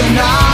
tonight.